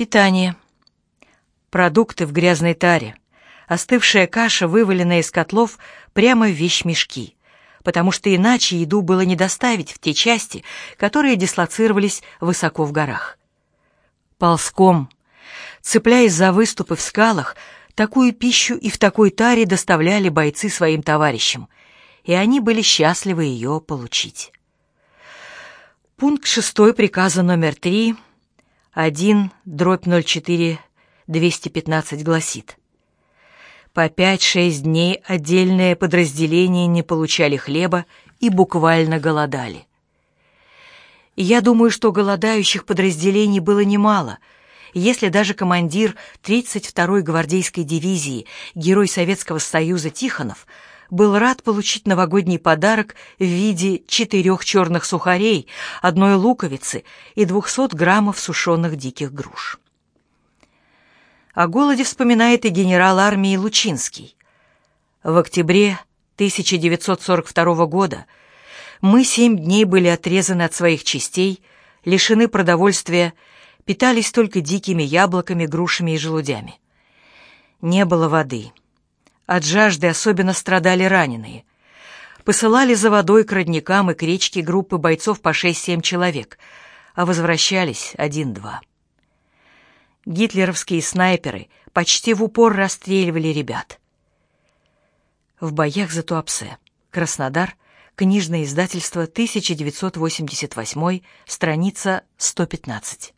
Питание. Продукты в грязной таре. Остывшая каша, вываленная из котлов прямо в вещмешки, потому что иначе еду было не доставить в те части, которые дислоцировались высоко в горах. Ползком, цепляясь за выступы в скалах, такую пищу и в такой таре доставляли бойцы своим товарищам, и они были счастливы ее получить. Пункт шестой приказа номер три — 1, дробь 04, 215 гласит. По 5-6 дней отдельные подразделения не получали хлеба и буквально голодали. Я думаю, что голодающих подразделений было немало, если даже командир 32-й гвардейской дивизии, герой Советского Союза Тихонов, был рад получить новогодний подарок в виде четырех черных сухарей, одной луковицы и 200 граммов сушеных диких груш. О голоде вспоминает и генерал армии Лучинский. В октябре 1942 года мы семь дней были отрезаны от своих частей, лишены продовольствия, питались только дикими яблоками, грушами и желудями. Не было воды. От жажды особенно страдали раненые. Посылали за водой к родникам и к речке группы бойцов по 6-7 человек, а возвращались один-два. Гитлеровские снайперы почти в упор расстреливали ребят. В боях за Туапсе. Краснодар. Книжное издательство, 1988, страница 115.